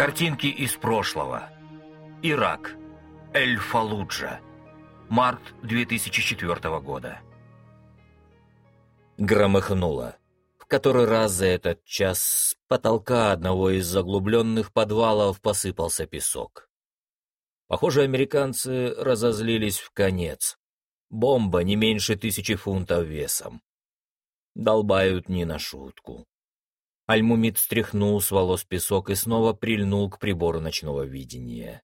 Картинки из прошлого. Ирак. Эль-Фалуджа. Март 2004 года. Громыхнуло. В который раз за этот час с потолка одного из заглубленных подвалов посыпался песок. Похоже, американцы разозлились в конец. Бомба не меньше тысячи фунтов весом. Долбают не на шутку. Альмумид стряхнул с волос песок и снова прильнул к прибору ночного видения.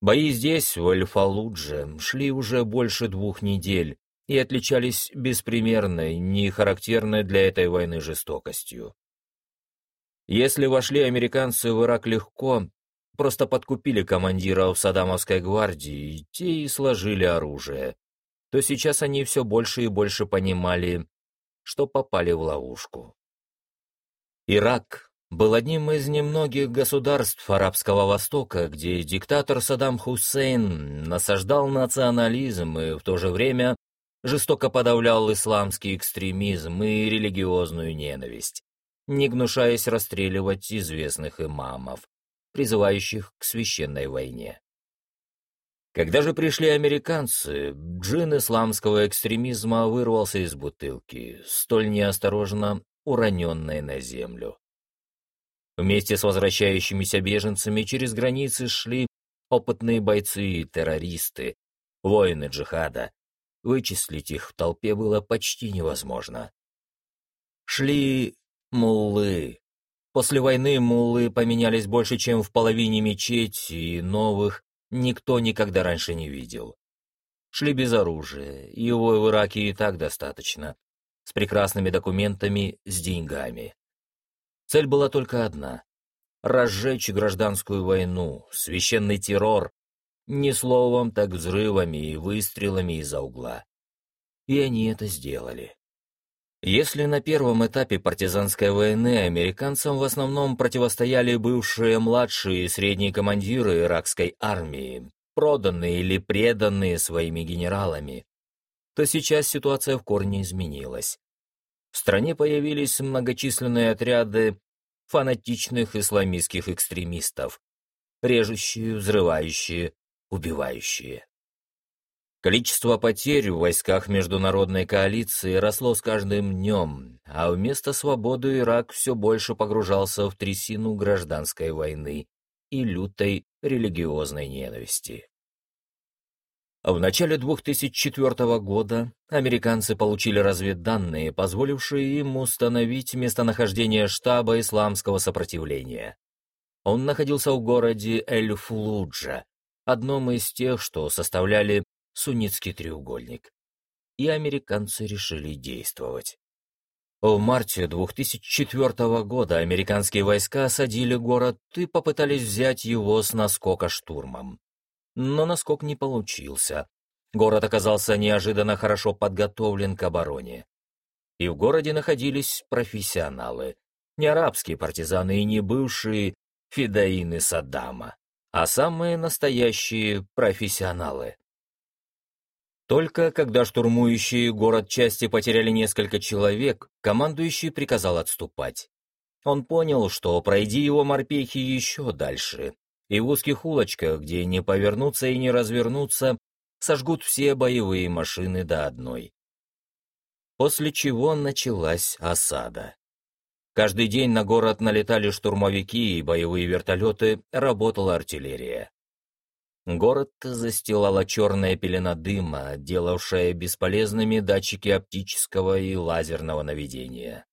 Бои здесь, в Эль-Фалудже, шли уже больше двух недель и отличались беспримерной, не характерной для этой войны жестокостью. Если вошли американцы в Ирак легко, просто подкупили командиров Саддамовской гвардии, те и сложили оружие, то сейчас они все больше и больше понимали, что попали в ловушку. Ирак был одним из немногих государств Арабского Востока, где диктатор Саддам Хусейн насаждал национализм и в то же время жестоко подавлял исламский экстремизм и религиозную ненависть, не гнушаясь расстреливать известных имамов, призывающих к священной войне. Когда же пришли американцы, джин исламского экстремизма вырвался из бутылки, столь неосторожно уроненной на землю. Вместе с возвращающимися беженцами через границы шли опытные бойцы и террористы, воины джихада. Вычислить их в толпе было почти невозможно. Шли муллы. После войны муллы поменялись больше, чем в половине мечети, и новых никто никогда раньше не видел. Шли без оружия, его в Ираке и так достаточно, с прекрасными документами, с деньгами. Цель была только одна — разжечь гражданскую войну, священный террор, не словом, так взрывами и выстрелами из-за угла. И они это сделали. Если на первом этапе партизанской войны американцам в основном противостояли бывшие младшие и средние командиры иракской армии, проданные или преданные своими генералами, то сейчас ситуация в корне изменилась. В стране появились многочисленные отряды фанатичных исламистских экстремистов, режущие, взрывающие, убивающие. Количество потерь в войсках международной коалиции росло с каждым днем, а вместо свободы Ирак все больше погружался в трясину гражданской войны и лютой религиозной ненависти. В начале 2004 года американцы получили разведданные, позволившие им установить местонахождение штаба исламского сопротивления. Он находился в городе Эль-Флуджа, одном из тех, что составляли Суннитский треугольник. И американцы решили действовать. В марте 2004 года американские войска осадили город и попытались взять его с наскока штурмом но наскок не получился. Город оказался неожиданно хорошо подготовлен к обороне. И в городе находились профессионалы, не арабские партизаны и не бывшие фидаины Саддама, а самые настоящие профессионалы. Только когда штурмующие город части потеряли несколько человек, командующий приказал отступать. Он понял, что пройди его морпехи еще дальше, и в узких улочках, где не повернуться и не развернуться, сожгут все боевые машины до одной. После чего началась осада. Каждый день на город налетали штурмовики и боевые вертолеты, работала артиллерия. Город застилала черная пелена дыма, делавшая бесполезными датчики оптического и лазерного наведения.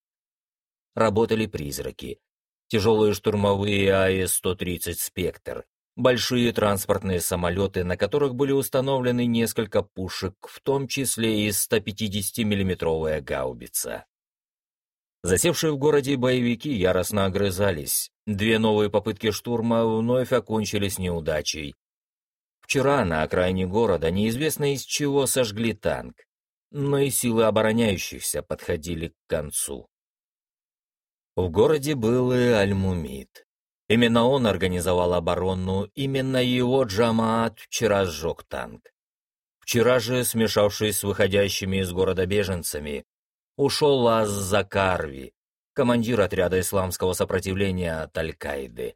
Работали призраки, тяжелые штурмовые АЭС-130 «Спектр», большие транспортные самолеты, на которых были установлены несколько пушек, в том числе и 150 миллиметровая гаубица. Засевшие в городе боевики яростно огрызались. Две новые попытки штурма вновь окончились неудачей. Вчера на окраине города неизвестно из чего сожгли танк, но и силы обороняющихся подходили к концу. В городе был и Аль-Мумид. Именно он организовал оборону, именно его Джамаат вчера сжег танк. Вчера же, смешавшись с выходящими из города беженцами, ушел Аз Закарви, командир отряда исламского сопротивления от Аль-Каиды.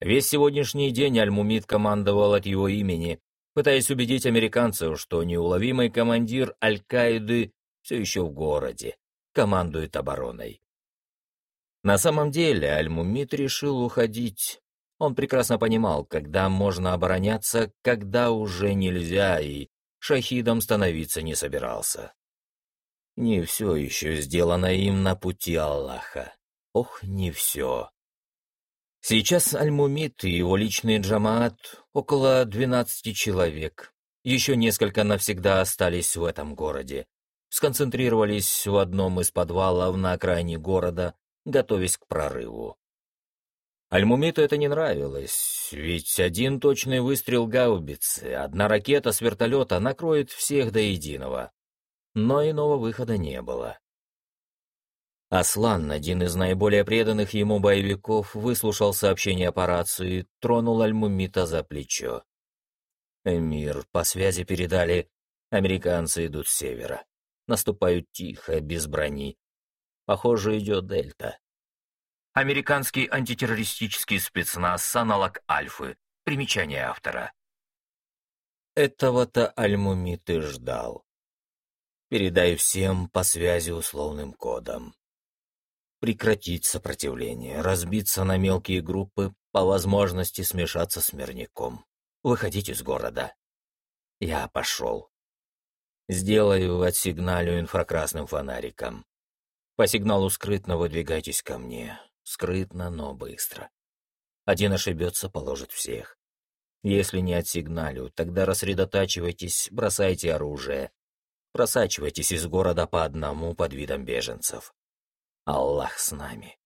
Весь сегодняшний день Аль-Мумид командовал от его имени, пытаясь убедить американцев, что неуловимый командир Аль-Каиды все еще в городе, командует обороной. На самом деле Аль-Мумид решил уходить. Он прекрасно понимал, когда можно обороняться, когда уже нельзя, и шахидом становиться не собирался. Не все еще сделано им на пути Аллаха. Ох, не все. Сейчас Аль-Мумид и его личный джамаат около 12 человек. Еще несколько навсегда остались в этом городе. Сконцентрировались в одном из подвалов на окраине города, готовясь к прорыву. Альмумиту это не нравилось, ведь один точный выстрел гаубицы, одна ракета с вертолета накроет всех до единого. Но иного выхода не было. Аслан, один из наиболее преданных ему боевиков, выслушал сообщение по рации, тронул Альмумита за плечо. «Эмир, по связи передали, американцы идут с севера. Наступают тихо, без брони. Похоже, идет Дельта». Американский антитеррористический спецназ, аналог Альфы. Примечание автора. Этого-то Альмумит и ждал. Передай всем по связи условным кодом прекратить сопротивление, разбиться на мелкие группы, по возможности смешаться с мирником. Выходить из города. Я пошел. Сделаю отсигналю инфракрасным фонариком. По сигналу скрытно выдвигайтесь ко мне. Скрытно, но быстро. Один ошибется, положит всех. Если не отсигналю, тогда рассредотачивайтесь, бросайте оружие. Просачивайтесь из города по одному под видом беженцев. Аллах с нами.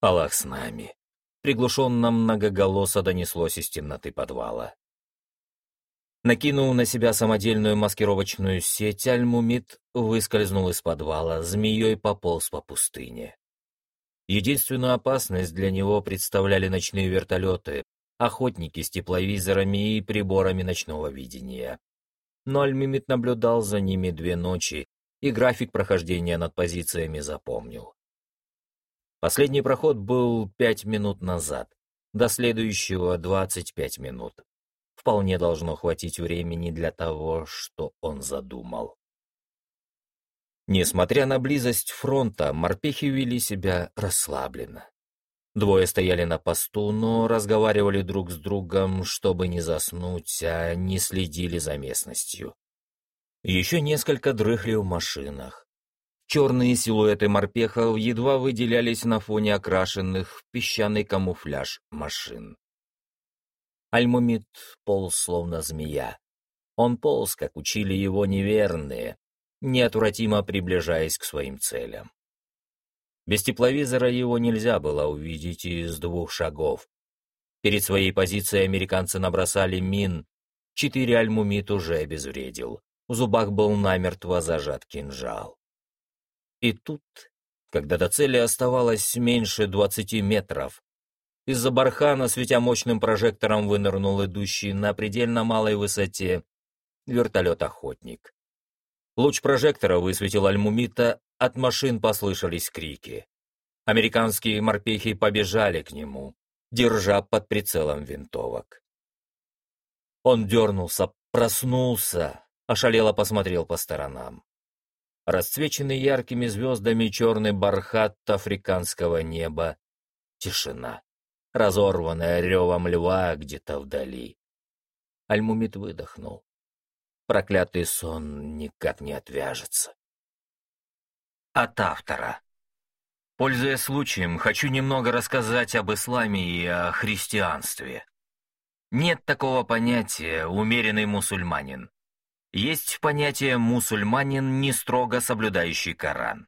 Аллах с нами. Приглушенно многоголосо донеслось из темноты подвала. Накинул на себя самодельную маскировочную сеть, Аль-Мумид выскользнул из подвала, змеей пополз по пустыне. Единственную опасность для него представляли ночные вертолеты, охотники с тепловизорами и приборами ночного видения. Но Аль-Мимит наблюдал за ними две ночи и график прохождения над позициями запомнил. Последний проход был пять минут назад, до следующего двадцать пять минут. Вполне должно хватить времени для того, что он задумал. Несмотря на близость фронта, морпехи вели себя расслабленно. Двое стояли на посту, но разговаривали друг с другом, чтобы не заснуть, а не следили за местностью. Еще несколько дрыхли в машинах. Черные силуэты морпехов едва выделялись на фоне окрашенных в песчаный камуфляж машин. Альмумит полз словно змея. Он полз, как учили его неверные, неотвратимо приближаясь к своим целям. Без тепловизора его нельзя было увидеть из двух шагов. Перед своей позицией американцы набросали мин, четыре альмумит уже обезвредил. В зубах был намертво зажат кинжал. И тут, когда до цели оставалось меньше двадцати метров, из-за бархана, светя мощным прожектором, вынырнул идущий на предельно малой высоте вертолет-охотник. Луч прожектора высветил Альмумита, от машин послышались крики. Американские морпехи побежали к нему, держа под прицелом винтовок. Он дернулся, проснулся, ошалело посмотрел по сторонам. Расцвеченный яркими звездами черный бархат африканского неба. Тишина, разорванная ревом льва где-то вдали. Альмумит выдохнул. Проклятый сон никак не отвяжется. От автора. Пользуясь случаем, хочу немного рассказать об исламе и о христианстве. Нет такого понятия «умеренный мусульманин». Есть понятие «мусульманин, не строго соблюдающий Коран».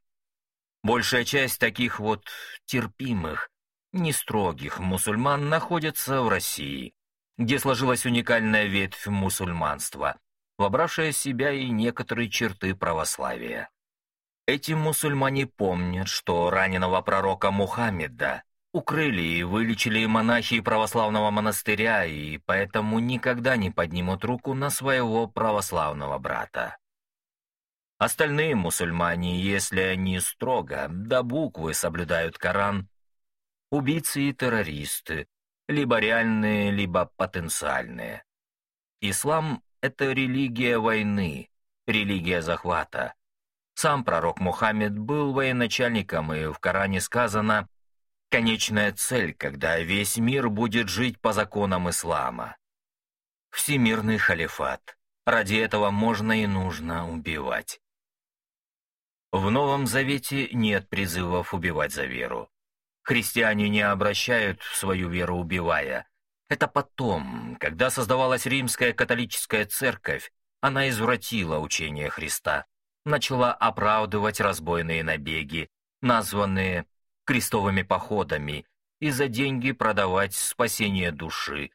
Большая часть таких вот терпимых, не строгих мусульман находится в России, где сложилась уникальная ветвь мусульманства, вобравшая в себя и некоторые черты православия. Эти мусульмане помнят, что раненого пророка Мухаммеда укрыли и вылечили монахи православного монастыря, и поэтому никогда не поднимут руку на своего православного брата. Остальные мусульмане, если они строго, до буквы соблюдают Коран, убийцы и террористы, либо реальные, либо потенциальные. Ислам — это религия войны, религия захвата. Сам пророк Мухаммед был военачальником, и в Коране сказано «конечная цель, когда весь мир будет жить по законам ислама». Всемирный халифат. Ради этого можно и нужно убивать. В Новом Завете нет призывов убивать за веру. Христиане не обращают в свою веру убивая. Это потом, когда создавалась римская католическая церковь, она извратила учение Христа, начала оправдывать разбойные набеги, названные крестовыми походами, и за деньги продавать спасение души,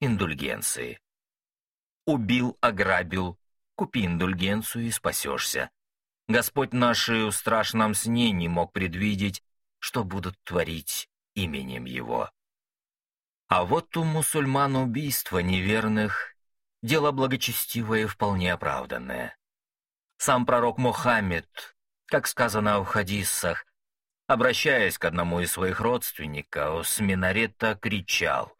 индульгенции. Убил, ограбил, купи индульгенцию и спасешься. Господь наш в страшном сне не мог предвидеть, что будут творить именем Его. А вот у мусульман убийство неверных — дело благочестивое и вполне оправданное. Сам пророк Мухаммед, как сказано в хадисах, обращаясь к одному из своих родственников, с минарета кричал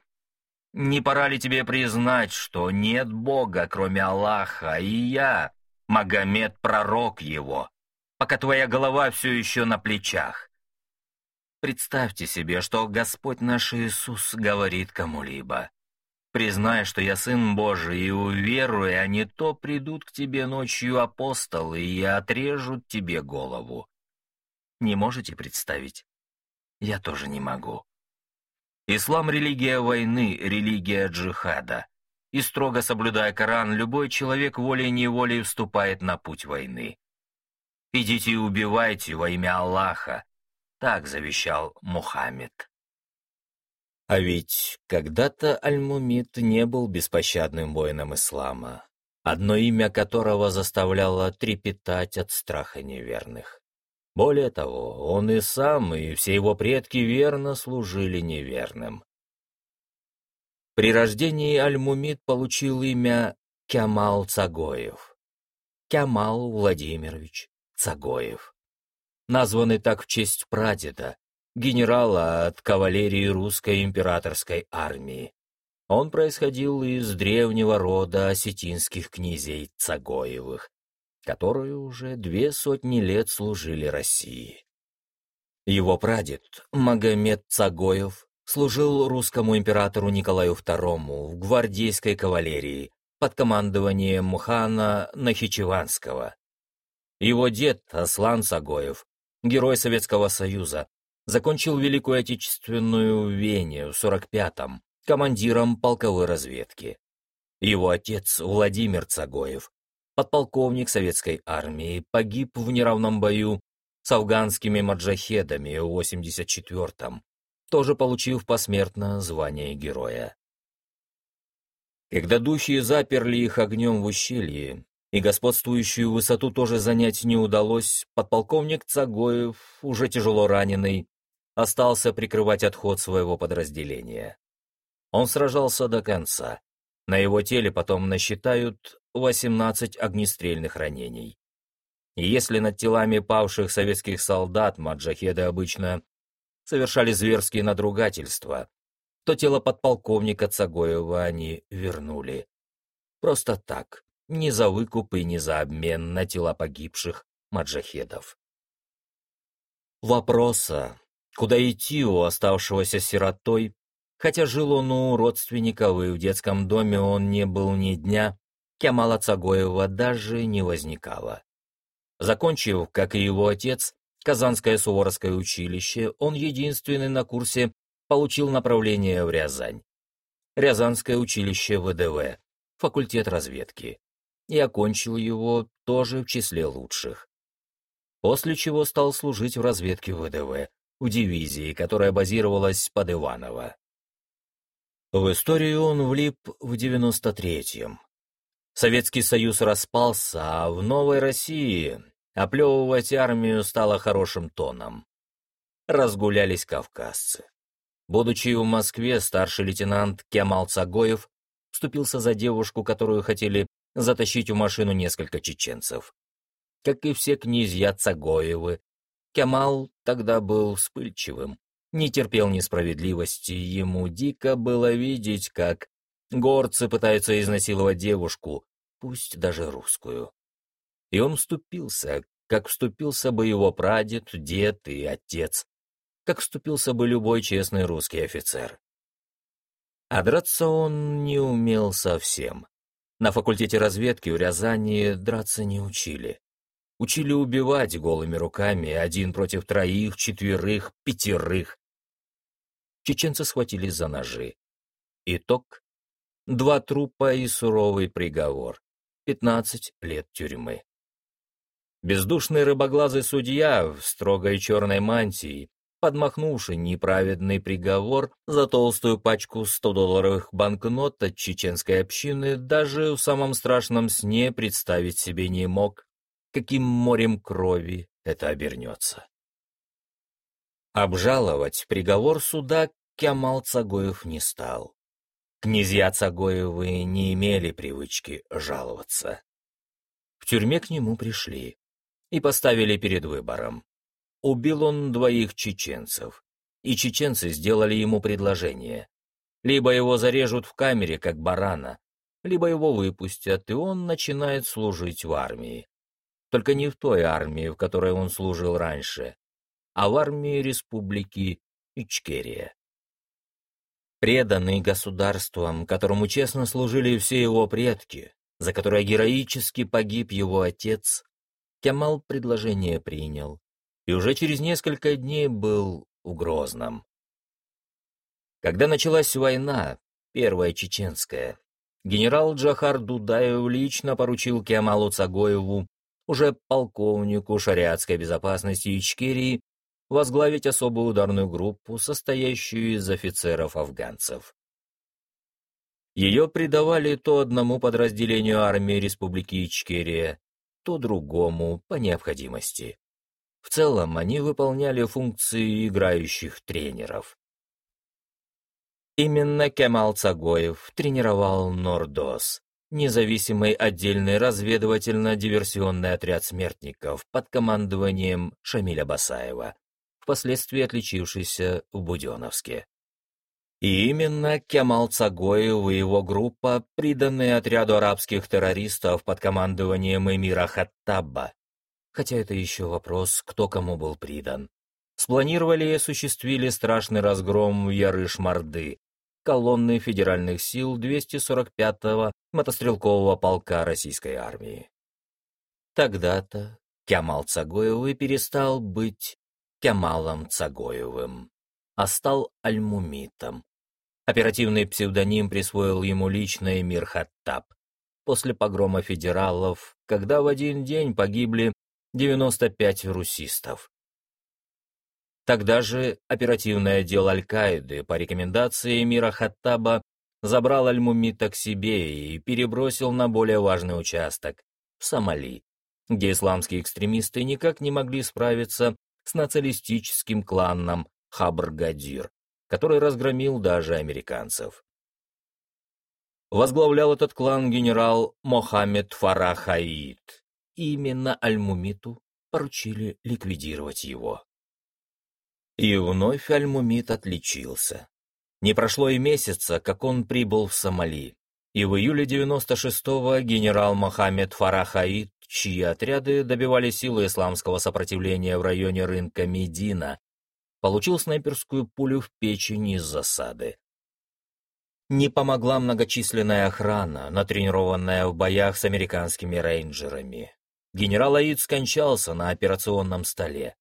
«Не пора ли тебе признать, что нет Бога, кроме Аллаха, и я, Магомед, пророк его, пока твоя голова все еще на плечах. Представьте себе, что Господь наш Иисус говорит кому-либо. Признай, что я Сын Божий, и уверуй, а не то придут к тебе ночью апостолы и отрежут тебе голову. Не можете представить? Я тоже не могу. Ислам — религия войны, религия джихада и строго соблюдая Коран, любой человек волей-неволей вступает на путь войны. «Идите и убивайте во имя Аллаха», — так завещал Мухаммед. А ведь когда-то Аль-Мумид не был беспощадным воином ислама, одно имя которого заставляло трепетать от страха неверных. Более того, он и сам, и все его предки верно служили неверным. При рождении Аль-Мумид получил имя Кямал Цагоев. Кямал Владимирович Цагоев. Названный так в честь прадеда, генерала от кавалерии русской императорской армии. Он происходил из древнего рода осетинских князей Цагоевых, которые уже две сотни лет служили России. Его прадед, Магомед Цагоев, служил русскому императору Николаю II в гвардейской кавалерии под командованием хана Нахичеванского. Его дед Аслан Сагоев, герой Советского Союза, закончил Великую Отечественную в Вене в 45-м командиром полковой разведки. Его отец Владимир Цагоев, подполковник советской армии, погиб в неравном бою с афганскими маджахедами в 84-м, тоже получив посмертно звание героя. Когда духи заперли их огнем в ущелье, и господствующую высоту тоже занять не удалось, подполковник Цагоев, уже тяжело раненый, остался прикрывать отход своего подразделения. Он сражался до конца. На его теле потом насчитают 18 огнестрельных ранений. И если над телами павших советских солдат маджахеды обычно совершали зверские надругательства, то тело подполковника Цагоева они вернули. Просто так, ни за выкуп и ни за обмен на тела погибших маджахедов. Вопроса, куда идти у оставшегося сиротой, хотя жил он у родственников и в детском доме он не был ни дня, Кемала Цагоева даже не возникало. Закончив, как и его отец, Казанское Суворовское училище, он единственный на курсе получил направление в Рязань. Рязанское училище ВДВ, факультет разведки. И окончил его тоже в числе лучших. После чего стал служить в разведке ВДВ, в дивизии, которая базировалась под Иваново. В историю он влип в 93-м. Советский Союз распался, а в Новой России Оплевывать армию стало хорошим тоном. Разгулялись кавказцы. Будучи в Москве, старший лейтенант Кемал Цагоев вступился за девушку, которую хотели затащить в машину несколько чеченцев. Как и все князья Цагоевы, Кемал тогда был вспыльчивым, не терпел несправедливости, ему дико было видеть, как горцы пытаются изнасиловать девушку, пусть даже русскую. И он вступился, как вступился бы его прадед, дед и отец, как вступился бы любой честный русский офицер. А драться он не умел совсем. На факультете разведки в Рязани драться не учили. Учили убивать голыми руками, один против троих, четверых, пятерых. Чеченцы схватились за ножи. Итог — два трупа и суровый приговор. Пятнадцать лет тюрьмы. Бездушный рыбоглазый судья в строгой черной мантии подмахнувший неправедный приговор за толстую пачку 100-долларовых банкнот от чеченской общины, даже в самом страшном сне представить себе не мог, каким морем крови это обернется. Обжаловать приговор суда Кямал Цагоев не стал. Князья Цагоевы не имели привычки жаловаться. В тюрьме к нему пришли и поставили перед выбором убил он двоих чеченцев, и чеченцы сделали ему предложение. Либо его зарежут в камере, как барана, либо его выпустят, и он начинает служить в армии. Только не в той армии, в которой он служил раньше, а в армии республики Ичкерия. Преданный государством, которому честно служили все его предки, за которое героически погиб его отец, Кемал предложение принял и уже через несколько дней был в Грозном. Когда началась война, первая чеченская, генерал Джахар Дудаев лично поручил Кемалу Цагоеву, уже полковнику шариатской безопасности Ичкерии, возглавить особую ударную группу, состоящую из офицеров-афганцев. Ее придавали то одному подразделению армии Республики Ичкерия, то другому по необходимости. В целом они выполняли функции играющих тренеров. Именно Кемал Цагоев тренировал Нордос, независимый отдельный разведывательно-диверсионный отряд смертников под командованием Шамиля Басаева, впоследствии отличившийся в Буденовске. И именно Кемал Цагоев и его группа, приданные отряду арабских террористов под командованием эмира Хаттаба, хотя это еще вопрос, кто кому был придан. Спланировали и осуществили страшный разгром Ярыш-Морды, колонны федеральных сил 245-го мотострелкового полка российской армии. Тогда-то Кямал Цагоевый перестал быть Кямалом Цагоевым, а стал Альмумитом. Оперативный псевдоним присвоил ему лично Эмир Хаттаб. После погрома федералов, когда в один день погибли 95 русистов. Тогда же оперативный отдел Аль-Каиды по рекомендации Мира Хаттаба забрал Аль-Мумита к себе и перебросил на более важный участок — Сомали, где исламские экстремисты никак не могли справиться с националистическим кланом Хабр-Гадир, который разгромил даже американцев. Возглавлял этот клан генерал Мохаммед Фарахаид, именно Аль-Мумиту поручили ликвидировать его. И вновь Аль-Мумит отличился. Не прошло и месяца, как он прибыл в Сомали, и в июле 96-го генерал Мохаммед Фарахаид, чьи отряды добивали силы исламского сопротивления в районе рынка Медина, получил снайперскую пулю в печень из засады. Не помогла многочисленная охрана, натренированная в боях с американскими рейнджерами генерал Аид скончался на операционном столе.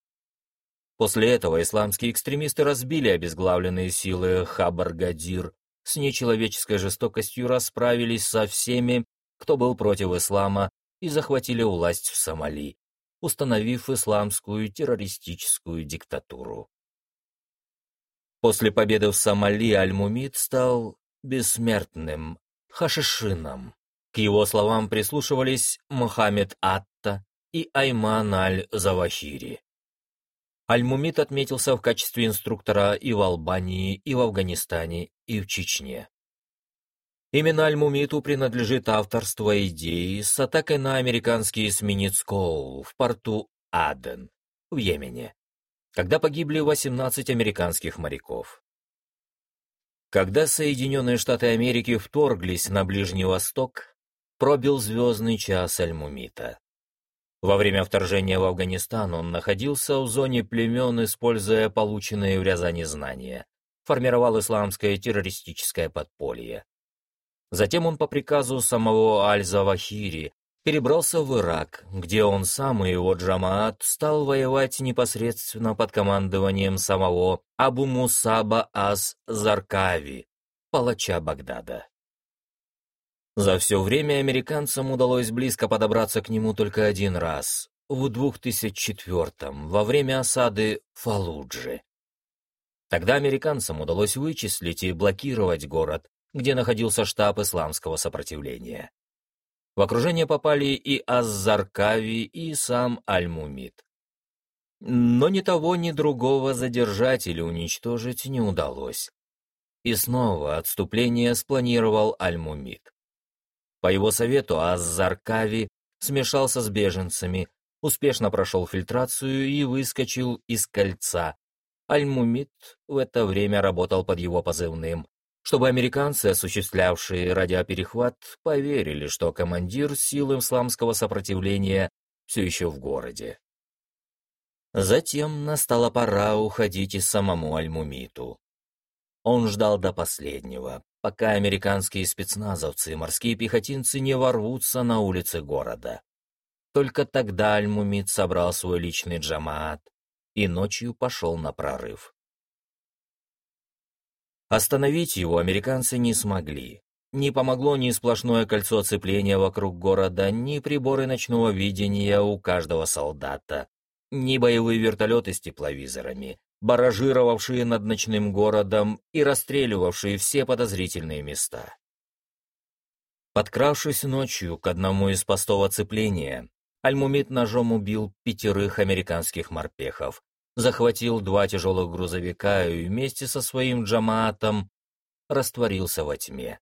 После этого исламские экстремисты разбили обезглавленные силы Хабар-Гадир, с нечеловеческой жестокостью расправились со всеми, кто был против ислама, и захватили власть в Сомали, установив исламскую террористическую диктатуру. После победы в Сомали Аль-Мумид стал бессмертным хашишином. К его словам прислушивались Мухаммед Атта и Айман Аль-Завахири. Аль-Мумит отметился в качестве инструктора и в Албании, и в Афганистане, и в Чечне. Именно Аль-Мумиту принадлежит авторство идеи с атакой на американский эсминец Коул в порту Аден в Йемене. когда погибли 18 американских моряков. Когда Соединенные Штаты Америки вторглись на Ближний Восток, пробил звездный час Альмумита. Во время вторжения в Афганистан он находился в зоне племен, используя полученные в Рязани знания, формировал исламское террористическое подполье. Затем он по приказу самого Аль-Завахири перебрался в Ирак, где он сам и его джамаат стал воевать непосредственно под командованием самого Абу Мусаба Ас-Заркави, палача Багдада. За все время американцам удалось близко подобраться к нему только один раз, в 2004-м, во время осады Фалуджи. Тогда американцам удалось вычислить и блокировать город, где находился штаб исламского сопротивления. В окружение попали и Аззаркави, и сам Аль-Мумид. Но ни того, ни другого задержать или уничтожить не удалось. И снова отступление спланировал Аль-Мумид. По его совету Аззаркави смешался с беженцами, успешно прошел фильтрацию и выскочил из кольца. Аль-Мумид в это время работал под его позывным, чтобы американцы, осуществлявшие радиоперехват, поверили, что командир сил исламского сопротивления все еще в городе. Затем настала пора уходить и самому Аль-Мумиту. Он ждал до последнего, пока американские спецназовцы и морские пехотинцы не ворвутся на улицы города. Только тогда Аль-Мумит собрал свой личный джамаат и ночью пошел на прорыв. Остановить его американцы не смогли. Не помогло ни сплошное кольцо оцепления вокруг города, ни приборы ночного видения у каждого солдата, ни боевые вертолеты с тепловизорами, баражировавшие над ночным городом и расстреливавшие все подозрительные места. Подкравшись ночью к одному из постов оцепления, Альмумит ножом убил пятерых американских морпехов, захватил два тяжелых грузовика и вместе со своим джамаатом растворился во тьме.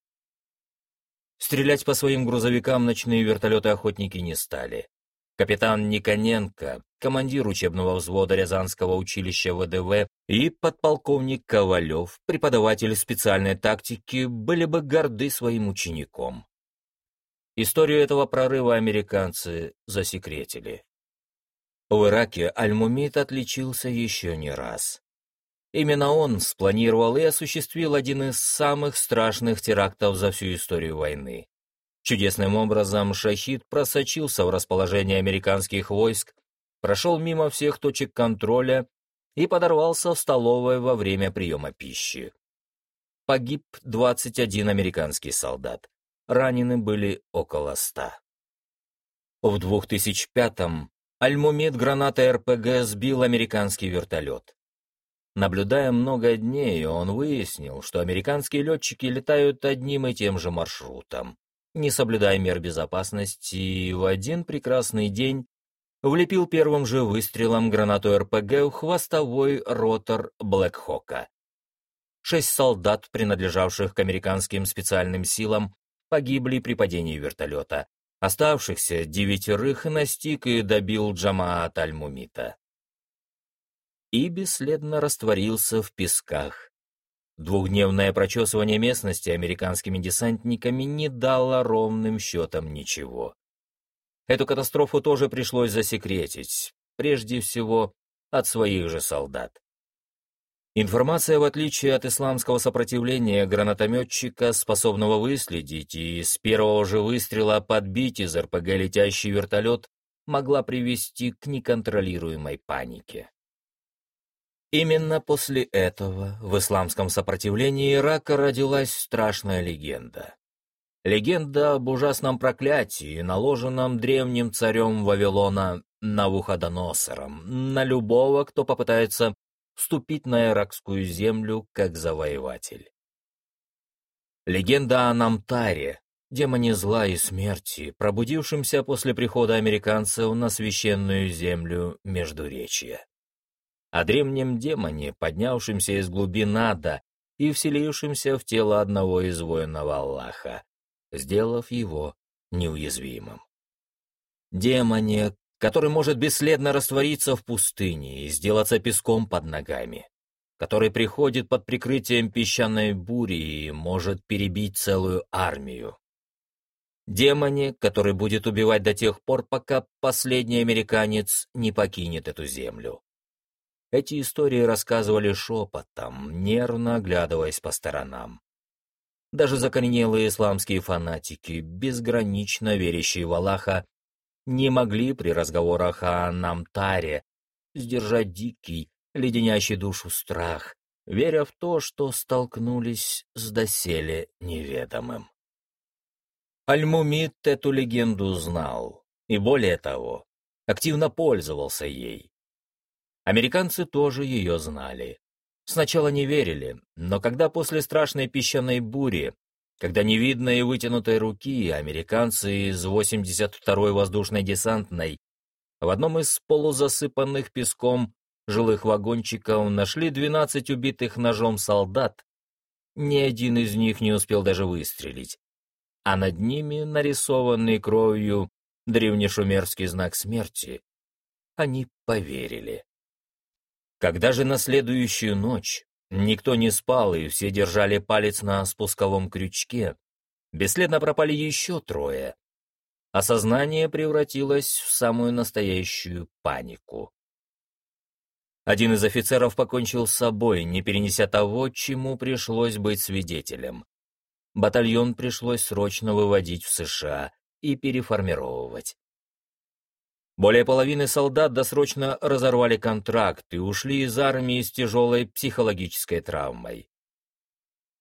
Стрелять по своим грузовикам ночные вертолеты-охотники не стали. Капитан Никоненко, командир учебного взвода Рязанского училища ВДВ, и подполковник Ковалев, преподаватель специальной тактики, были бы горды своим учеником. Историю этого прорыва американцы засекретили. В Ираке Аль-Мумит отличился еще не раз. Именно он спланировал и осуществил один из самых страшных терактов за всю историю войны. Чудесным образом Шахид просочился в расположение американских войск, прошел мимо всех точек контроля и подорвался в столовой во время приема пищи. Погиб 21 американский солдат, ранены были около 100. В 2005-м Альмумид гранатой РПГ сбил американский вертолет. Наблюдая много дней, он выяснил, что американские летчики летают одним и тем же маршрутом, не соблюдая мер безопасности, в один прекрасный день влепил первым же выстрелом гранату РПГ в хвостовой ротор Блэкхока. Шесть солдат, принадлежавших к американским специальным силам, погибли при падении вертолета, Оставшихся девятерых настиг и добил Джамаат Аль-Мумита. И бесследно растворился в песках. Двухдневное прочесывание местности американскими десантниками не дало ровным счетом ничего. Эту катастрофу тоже пришлось засекретить, прежде всего от своих же солдат. Информация, в отличие от исламского сопротивления гранатометчика, способного выследить и с первого же выстрела подбить из РПГ летящий вертолет, могла привести к неконтролируемой панике. Именно после этого в исламском сопротивлении Ирака родилась страшная легенда. Легенда об ужасном проклятии, наложенном древним царем Вавилона Навуходоносором на любого, кто попытается вступить на иракскую землю как завоеватель. Легенда о Намтаре, демоне зла и смерти, пробудившемся после прихода американцев на священную землю Междуречья. О древнем демоне, поднявшемся из глубин ада и вселившемся в тело одного из воинов Аллаха, сделав его неуязвимым. Демоне, который может бесследно раствориться в пустыне и сделаться песком под ногами, который приходит под прикрытием песчаной бури и может перебить целую армию. Демоне, который будет убивать до тех пор, пока последний американец не покинет эту землю. Эти истории рассказывали шепотом, нервно оглядываясь по сторонам. Даже закоренелые исламские фанатики, безгранично верящие в Аллаха, не могли при разговорах о Намтаре сдержать дикий, леденящий душу страх, веря в то, что столкнулись с доселе неведомым. Альмумит эту легенду знал, и более того, активно пользовался ей. Американцы тоже ее знали. Сначала не верили, но когда после страшной песчаной бури, когда невидной и вытянутой руки американцы из 82-й воздушной десантной в одном из полузасыпанных песком жилых вагончиков нашли 12 убитых ножом солдат, ни один из них не успел даже выстрелить, а над ними нарисованный кровью древнешумерский знак смерти. Они поверили. Когда же на следующую ночь никто не спал и все держали палец на спусковом крючке, бесследно пропали еще трое. Осознание превратилось в самую настоящую панику. Один из офицеров покончил с собой, не перенеся того, чему пришлось быть свидетелем батальон пришлось срочно выводить в США и переформировывать. Более половины солдат досрочно разорвали контракт и ушли из армии с тяжелой психологической травмой.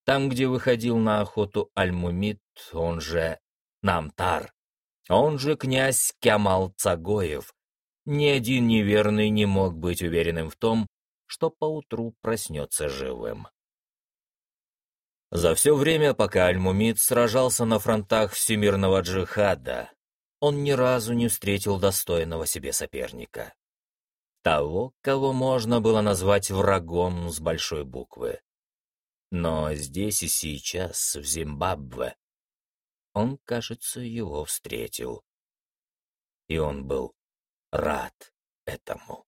Там, где выходил на охоту Альмумит, он же Намтар, он же князь Кямал Цагоев, ни один неверный не мог быть уверенным в том, что поутру проснется живым. За все время, пока Аль-Мумид сражался на фронтах всемирного джихада, он ни разу не встретил достойного себе соперника. Того, кого можно было назвать врагом с большой буквы. Но здесь и сейчас, в Зимбабве, он, кажется, его встретил. И он был рад этому.